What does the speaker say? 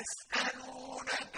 يَسْأَلُونَكَ